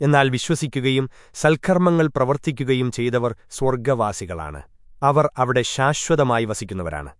എന്നാൽ വിശ്വസിക്കുകയും സൽക്കർമ്മങ്ങൾ പ്രവർത്തിക്കുകയും ചെയ്തവർ സ്വർഗവാസികളാണ്. അവർ അവിടെ ശാശ്വതമായി വസിക്കുന്നവരാണ്.